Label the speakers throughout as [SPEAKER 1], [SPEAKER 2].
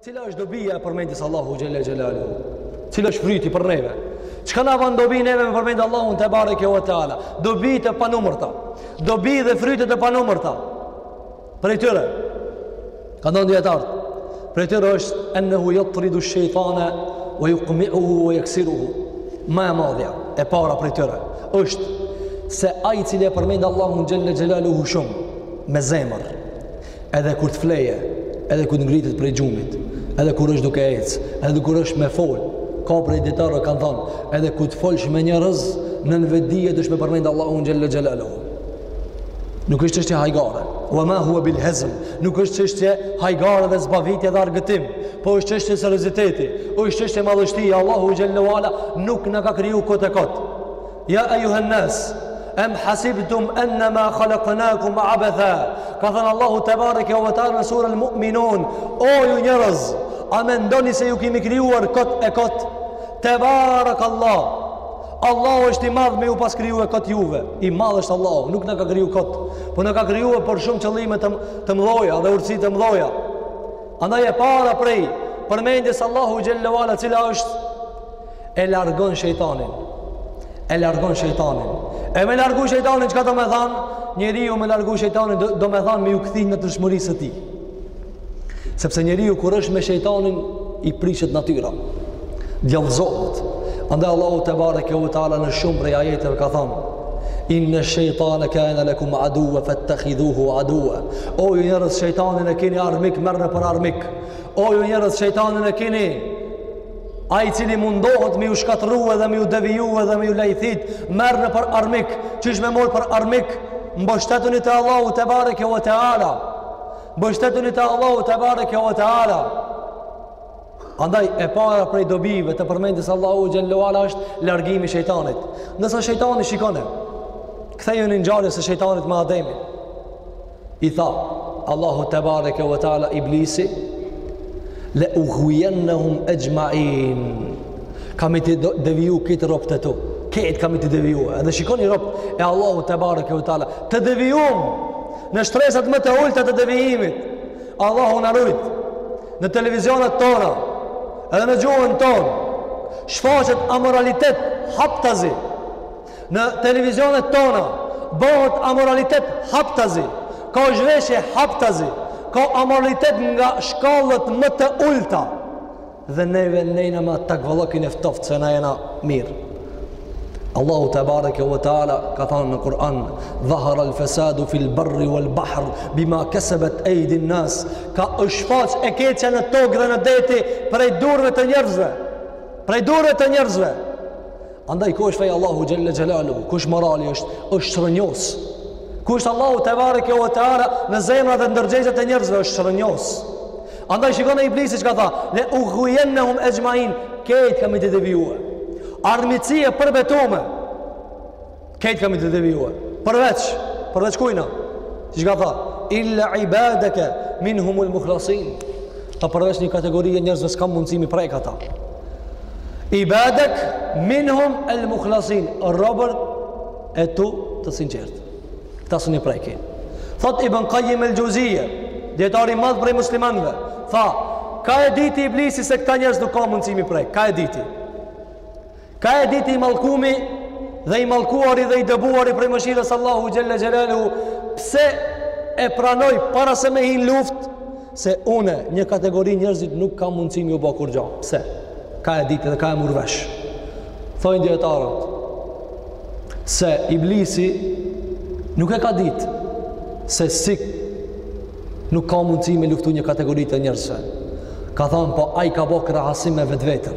[SPEAKER 1] Cila është dobia e përmendjes Allahu xhelle xhelalu? Cila është fryti për neve? Çka na ban dobi neve me përmend Allahun tebareke ve teala? Dobi të panumërta. Dobi dhe fryte të panumërta. Prej tyre, kanë thënë dijetarët, prej tyre është ennehu yatridu shejtana wa yuqmi'uhu wa yaksiruhu. Ma e madhja e para prej tyre është se ai i cili e përmend Allahun xhelle xhelaluhu shumë me zemër, edhe kur të fleje, edhe kur të ngritet prej gjumit, edhe kur është duke ecë, edhe kur është me fol, ka prej dijetarëve kanë thonë, edhe kur të folsh me njerëz, nën vetëdije duhesh me përmend Allahun xhelle xhelaluhu. Nuk është çështje hajgare. Wa ma huwa bil hazl. Nuk është çështje hajgare dhe zbavitje dhe argëtim, po është çështje serioziteti, është çështje madhështie. Allahu xhelle ve ala nuk na ka kriju kot e kot. Ja ejjuhen-nas, em hasibtum ennema khalaknakum abetha, ka thënë Allahu tebareke ve teala në surën mu'minun, o ju njerëz, a mendoni se ju kemi krijuar kot e kot, tebarekallah, Allahu është i madh me ju pas krijue kot juve, i madh është Allahu, nuk na ka kriju kot, po na ka krijue për shumë qëllime të, të mdhoja dhe urtësi të mdhoja, andaj e para prej, përmendjes Allahu xhelle ve ala cila është, e largon shejtanin. E largon shejtanin. E me largu shejtanin, çka domethanë? Njeriu me largu shejtanin, do, domethanë me ju kthy natyrshmërisë së tij. Sepse njeriu kur është me shejtanin, i prishet natyra. Djallëzohet. Andaj Allahu tebareke ve teala në shumë prej ajeteve ka thanë, Inne shejtane kane lekum aduva, fettekhidhuhu aduva. O ju njerëz shejtanin e kini armik, merrne për armik. O ju njerëz shejtanin e kini, Ai i cili mundohet me ju shkatërru edhe me ju deviju edhe me ju lajthit, merrne për armik, qysh me marrë për armik, mbështetuni te Allahu tebareke ve teala, mbështetuni te Allahu tebareke ve teala. Andaj e para prej dobive të përmendjes Allahu xhelle ve ala është largimi i shejtanit. Ndërsa shejtani shikone, kthejuni ngjarjes së shejtanit me Ademin, I tha Allahut tebareke ve teala Iblisi, le ugvijennehum exhmain, kam me t'i deviju këta robtë e tu, këta kam me t'i deviju, edhe shikoni robtë e Allahut tebareke ve teala, të devijum në shtresat më të ulëta të devijimit, Allahu na rujtë, në televizionet tona, edhe në gjuhën tonë, shfaqet amoralitet haptazi, Në televizionet tona bëhet amoralitet haptazi, ka zhveshje haptazi, ka amoralitet nga shkallët më të ulta. Dhe neve nejna ma takvalokin e ftoft se na jena mirë. Allahu tebareke ve teala ka thanë në Kur'an Dhahar al fesadu fil barri wal bahr Bima kesebet ejdin nas Ka është shfaq e keqja në tokë dhe në deti Prej durve të njerëzve Prej durve të njerëzve Andaj ku është feja e Allahut xhelle xhelaluhu, ku është morali është, është çrrënjos. Ku është Allahu tebareke ve teala në zemrat dhe ndërgjegjet e njerëzve është çrrënjos. Andaj shikone iblisi çka tha, le ugvijennehum exhmain, kejt kam me t'i devijue. Armiqësi e përbetume. Kejt kam me t'i devijue. Përveç, përveç kujna. Siç ka tha, illa ibadeke minhumul muhlasin. Tha përveç një kategori e njerëzve s'kam mundësi m'i prek ata. Ibadek minhum el muhlasin. Robërit e tu të sinqert. Këta sun i preki. Thot Ibn Kajim el Xhevzije. Dijetar i madh prej muslimanve. Tha, ka e diti iblisi se këta njerëz nuk ka mundësi m'i prek. Ka e diti. Ka e diti i mallkumi dhe i mallkuari dhe i dëbuari prej mëshirës s'Allahut xhelle xhelaluhu pse e pranoi para se me hin luftë se unë një kategori njerëzit nuk kam mundësi m'ju bo kurgjo. Pse? Ka e diti dhe ka e mur vesh. Thojnë dijetarët se iblisi nuk e ka ditë se si nuk ka mundësi me luftu një kategori të njerëzve. Ka thonë po ai ka bë krahasim me vetveten.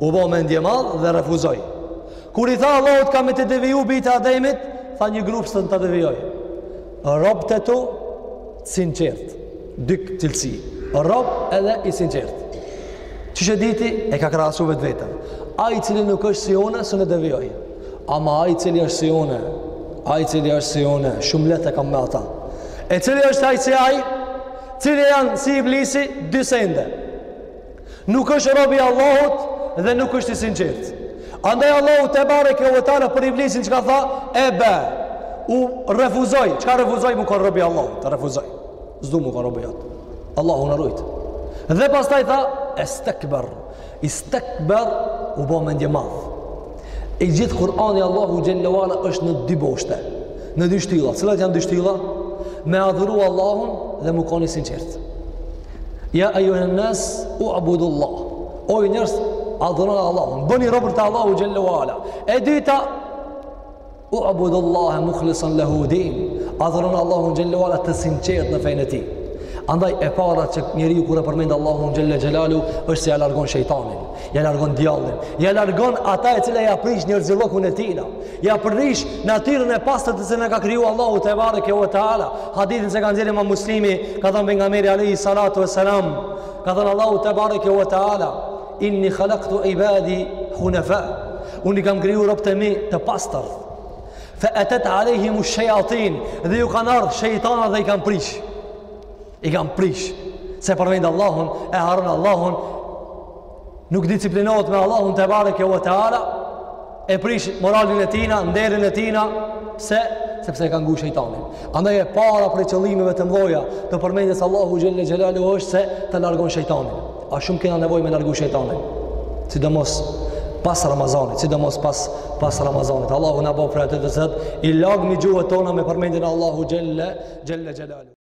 [SPEAKER 1] U bo mendjemadh dhe refuzoi. Kur i tha Allahut kam me t'i deviju bijtë e Ademit, tha një grup sun ta devijoj. Robt e tu, sinqert, dy cilësi. Rob edhe i sinqert. Qysh e diti, e ka krahasu vetveten. Ai i cili nuk është si une, sun e devijoj. Ama ai i cili është si une, ai i cili është si une, shumë lehtë e kam me ata. E cili është ai si ai, cili janë si iblisi, dy sende. Nuk është rob i Allahut dhe nuk është i sinqertë. Andaj Allahu tebareke ve teala për iblisin çka tha, eba, u refuzoi, çka refuzoi m'u kan rob i Allahut, refuzoi, s'du m'u kan rob i Allahut, Allahu na rujt. Dhe pastaj tha, estekber, istekber u bo mendjemadh. I gjithë Kurani i Allahut xhelle ve ala është në dy boshte, në dy shtylla, cilat janë dy shtylla, me adhuru Allahun dhe m'u kon i sinqertë. Ja ejjuhen-nas uabudullah. O njerëz, adhuroni Allahun. Bëni robër të Allahut xhelle ue ala. E dyta, uabudullahe mukhlisine lehud-din. Adhuroni Allahun xhelle ue ala të sinqertë në fenë e tij. Andaj e para që njeriu kur e përmend Allahun xhelle xhelaluhu, është se ja largon shejtanin, ja largon djallin, ja largon ata e cila ja prish njerzillëkun e tina. Ja prish natyrën e pastër të cilën ka kriju Allahu tebareke ue teala. Hadithin se ka nxjerrë imam Muslimi, ka thënë pejgamberi alejhi salatu ue selam, ka thënë Allahu tebareke ue teala. Inni khalaktu ibadi hunefa, unë i kam kriju robt e mi të pastër. Fe etet alejhimu shejatin, dhe ju kanë ardhë shejtana dhe i kanë prish. i kanë prish s'e përmend Allahun e harron Allahun nuk disiplinohet me Allahun tebareke ue teala e prish moralin e tina nderin e tina pse sepse e ka ngu shejtanin. Andaj e para prej qëllimeve të mëdha të përmendjes Allahut xhelle xhelaluhu është se ta largon shejtanin. A shumë kena nevojë me largu shejtanin. Sidomos pas Ramazanit, sidomos pas Ramazanit. Allahu na bëftë prej atyre të cilët i lagmi gjuhët tona me përmendjen e Allahut xhelle xhelaluhu.